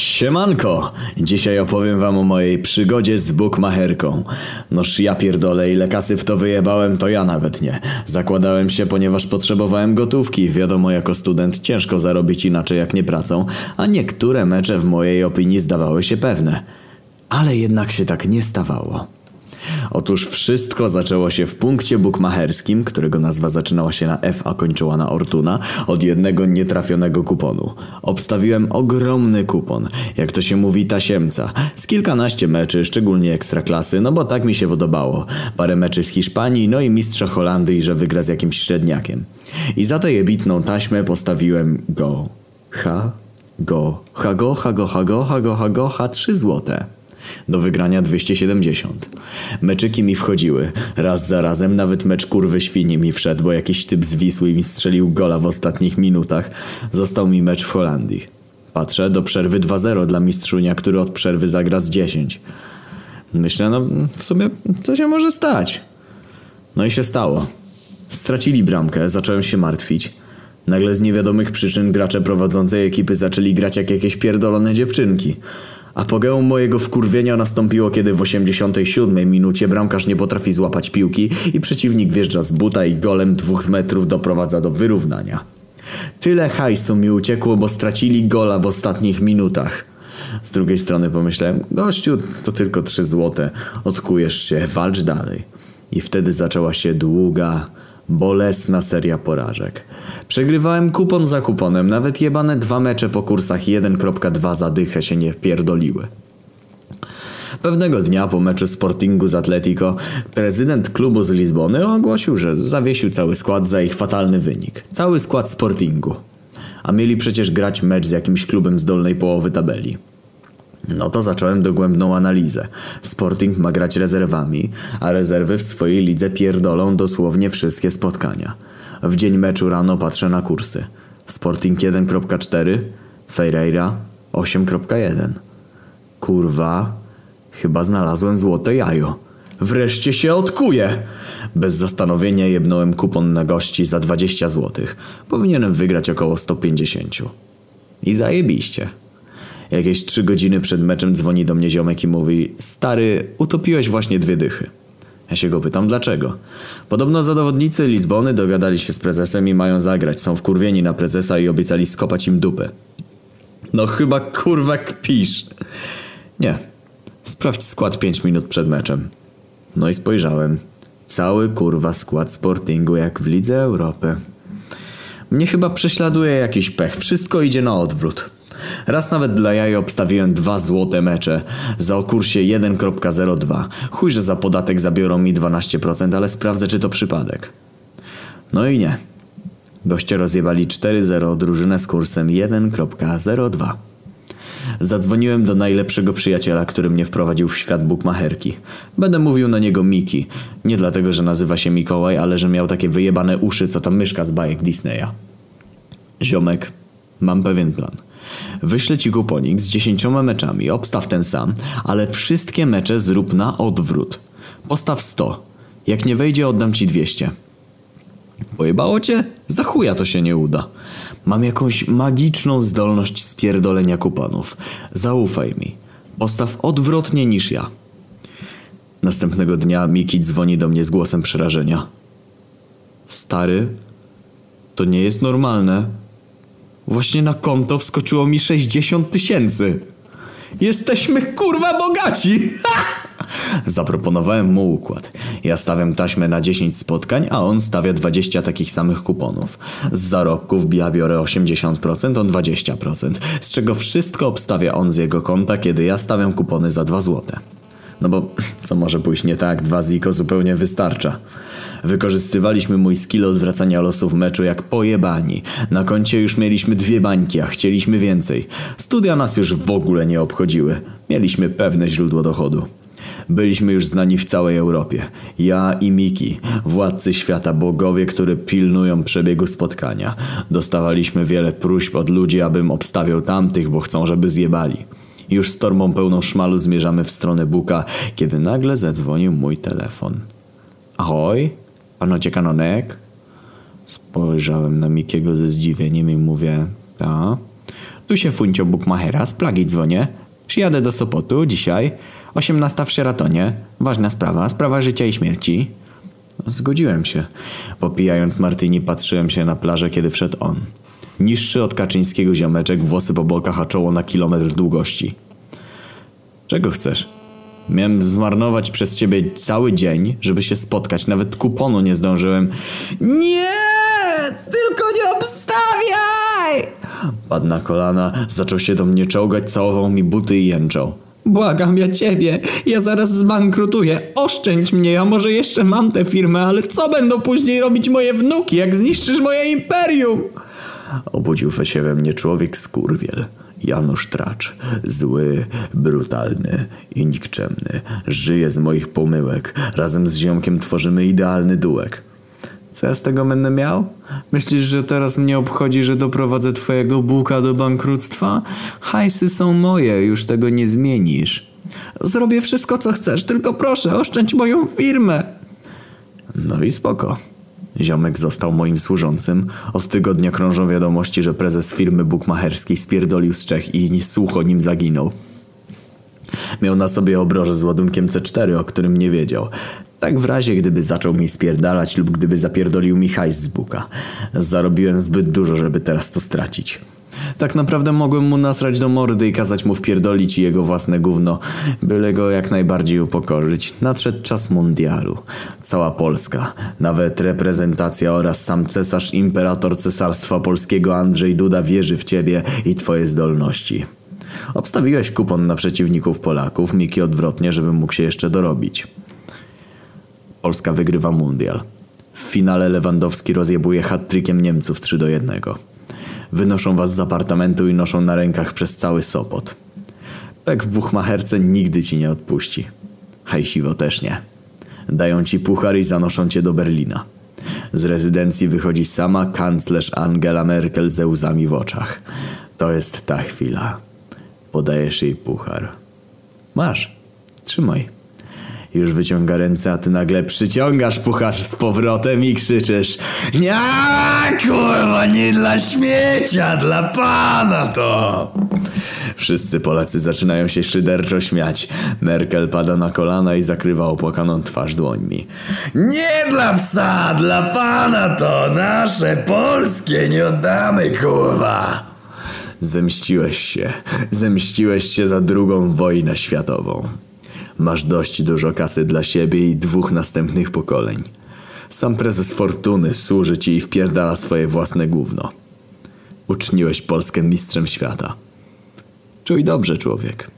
Siemanko! Dzisiaj opowiem wam o mojej przygodzie z bukmacherką. Noż ja pierdolę, ile kasy w to wyjebałem, to ja nawet nie. Zakładałem się, ponieważ potrzebowałem gotówki. Wiadomo, jako student ciężko zarobić inaczej jak nie pracą, a niektóre mecze w mojej opinii zdawały się pewne. Ale jednak się tak nie stawało. Otóż wszystko zaczęło się w punkcie bukmacherskim, którego nazwa zaczynała się na F, a kończyła na Ortuna, od jednego nietrafionego kuponu. Obstawiłem ogromny kupon, jak to się mówi tasiemca, z kilkanaście meczy, szczególnie ekstraklasy, no bo tak mi się podobało. Parę meczy z Hiszpanii, no i mistrza Holandii, że wygra z jakimś średniakiem. I za tę jebitną taśmę postawiłem go. Ha, go, ha go, ha go, ha go, ha trzy złote. Do wygrania 270. Meczyki mi wchodziły. Raz za razem nawet mecz kurwy świni mi wszedł, bo jakiś typ z Wisły mi strzelił gola w ostatnich minutach. Został mi mecz w Holandii. Patrzę, do przerwy 2-0 dla mistrzunia, który od przerwy zagra z 10. Myślę, no w sumie co się może stać? No i się stało. Stracili bramkę, zacząłem się martwić. Nagle z niewiadomych przyczyn gracze prowadzącej ekipy zaczęli grać jak jakieś pierdolone dziewczynki. Apogeum mojego wkurwienia nastąpiło, kiedy w 87 minucie bramkarz nie potrafi złapać piłki i przeciwnik wjeżdża z buta i golem dwóch metrów doprowadza do wyrównania. Tyle hajsu mi uciekło, bo stracili gola w ostatnich minutach. Z drugiej strony pomyślałem, gościu, to tylko trzy złote, odkujesz się, walcz dalej. I wtedy zaczęła się długa, bolesna seria porażek. Przegrywałem kupon za kuponem, nawet jebane dwa mecze po kursach 1.2 zadychę się nie pierdoliły. Pewnego dnia po meczu Sportingu z Atletico prezydent klubu z Lizbony ogłosił, że zawiesił cały skład za ich fatalny wynik. Cały skład Sportingu. A mieli przecież grać mecz z jakimś klubem z dolnej połowy tabeli. No to zacząłem dogłębną analizę. Sporting ma grać rezerwami, a rezerwy w swojej lidze pierdolą dosłownie wszystkie spotkania. W dzień meczu rano patrzę na kursy. Sporting 1.4, Ferreira 8.1. Kurwa, chyba znalazłem złote jajo. Wreszcie się odkuję! Bez zastanowienia jebnąłem kupon na gości za 20 złotych. Powinienem wygrać około 150. I zajebiście. Jakieś trzy godziny przed meczem dzwoni do mnie ziomek i mówi Stary, utopiłeś właśnie dwie dychy. Ja się go pytam dlaczego. Podobno zawodnicy Lizbony dogadali się z prezesem i mają zagrać. Są wkurwieni na prezesa i obiecali skopać im dupę. No chyba kurwa kpisz. Nie. Sprawdź skład 5 minut przed meczem. No i spojrzałem. Cały kurwa skład Sportingu jak w Lidze Europy. Mnie chyba prześladuje jakiś pech. Wszystko idzie na odwrót. Raz nawet dla jaj obstawiłem dwa złote mecze za o kursie 1.02. Chuj, że za podatek zabiorą mi 12%, ale sprawdzę czy to przypadek. No i nie. Goście rozjebali 4-0 drużynę z kursem 1.02. Zadzwoniłem do najlepszego przyjaciela, który mnie wprowadził w świat bukmacherki. Będę mówił na niego Miki. Nie dlatego, że nazywa się Mikołaj, ale że miał takie wyjebane uszy, co ta myszka z bajek Disneya. Ziomek, mam pewien plan. Wyślę ci kuponik z dziesięcioma meczami, obstaw ten sam, ale wszystkie mecze zrób na odwrót. Postaw 100. Jak nie wejdzie, oddam ci 200. Pojebało cię? Za chuja to się nie uda. Mam jakąś magiczną zdolność spierdolenia kuponów. Zaufaj mi. Postaw odwrotnie niż ja. Następnego dnia Miki dzwoni do mnie z głosem przerażenia. Stary, to nie jest normalne. Właśnie na konto wskoczyło mi 60 tysięcy. Jesteśmy kurwa bogaci! Zaproponowałem mu układ. Ja stawiam taśmę na 10 spotkań, a on stawia 20 takich samych kuponów. Z zarobków ja biorę 80%, on 20%, z czego wszystko obstawia on z jego konta, kiedy ja stawiam kupony za 2 złote. No bo co może pójść nie tak, dwa ziko zupełnie wystarcza. Wykorzystywaliśmy mój skill odwracania losów meczu jak pojebani. Na koncie już mieliśmy dwie bańki, a chcieliśmy więcej. Studia nas już w ogóle nie obchodziły. Mieliśmy pewne źródło dochodu. Byliśmy już znani w całej Europie. Ja i Miki, władcy świata, bogowie, które pilnują przebiegu spotkania. Dostawaliśmy wiele próśb od ludzi, abym obstawiał tamtych, bo chcą, żeby zjebali. Już z torbą pełną szmalu zmierzamy w stronę Buka, kiedy nagle zadzwonił mój telefon. Ahoj, panocie kanonek? Spojrzałem na Mikiego ze zdziwieniem i mówię, ta? Tu się Funcio Bukmachera, z Plagi dzwonię. Przyjadę do Sopotu dzisiaj. 18 w Sieratonie. Ważna sprawa, sprawa życia i śmierci. Zgodziłem się. Popijając martini patrzyłem się na plażę, kiedy wszedł on. Niższy od kaczyńskiego ziomeczek, włosy po bokach, a czoło na kilometr długości. Czego chcesz? Miałem zmarnować przez ciebie cały dzień, żeby się spotkać. Nawet kuponu nie zdążyłem. Nie! Tylko nie obstawiaj! Padł na kolana, zaczął się do mnie czołgać, całował mi buty i jęczał. Błagam ja ciebie, ja zaraz zbankrutuję. Oszczędź mnie, ja może jeszcze mam tę firmę, ale co będą później robić moje wnuki, jak zniszczysz moje imperium? Obudził się we mnie człowiek skurwiel. Janusz Tracz. Zły, brutalny i nikczemny. Żyje z moich pomyłek. Razem z ziomkiem tworzymy idealny dułek. Co ja z tego będę miał? Myślisz, że teraz mnie obchodzi, że doprowadzę twojego buka do bankructwa? Hajsy są moje, już tego nie zmienisz. Zrobię wszystko, co chcesz, tylko proszę, oszczędź moją firmę. No i spoko. Ziomek został moim służącym. Od tygodnia krążą wiadomości, że prezes firmy bukmacherskiej spierdolił z Czech i słuch o nim zaginął. Miał na sobie obroże z ładunkiem C4, o którym nie wiedział. Tak w razie, gdyby zaczął mi spierdalać lub gdyby zapierdolił mi hajs z buka. Zarobiłem zbyt dużo, żeby teraz to stracić. Tak naprawdę mogłem mu nasrać do mordy i kazać mu wpierdolić jego własne gówno, byle go jak najbardziej upokorzyć. Nadszedł czas mundialu. Cała Polska, nawet reprezentacja oraz sam cesarz imperator cesarstwa polskiego Andrzej Duda wierzy w ciebie i twoje zdolności. Obstawiłeś kupon na przeciwników Polaków, Miki odwrotnie, żeby mógł się jeszcze dorobić. Polska wygrywa mundial. W finale Lewandowski rozjebuje hat-trickiem Niemców 3 do 1. Wynoszą was z apartamentu i noszą na rękach przez cały Sopot. Pek w buchmacherce nigdy ci nie odpuści. Hajsiwo też nie. Dają ci puchar i zanoszą cię do Berlina. Z rezydencji wychodzi sama kanclerz Angela Merkel ze łzami w oczach. To jest ta chwila. Podajesz jej puchar. Masz. Trzymaj. Już wyciąga ręce, a ty nagle przyciągasz puchar z powrotem i krzyczysz Nie, kurwa, nie dla śmiecia, dla pana to! Wszyscy Polacy zaczynają się szyderczo śmiać. Merkel pada na kolana i zakrywa opłakaną twarz dłońmi. Nie dla psa, dla pana to! Nasze, polskie, nie oddamy, kurwa! Zemściłeś się. Zemściłeś się za drugą wojnę światową. Masz dość dużo kasy dla siebie i dwóch następnych pokoleń. Sam prezes Fortuny służy ci i wpierdala swoje własne gówno. Uczniłeś Polskę mistrzem świata. Czuj dobrze, człowiek.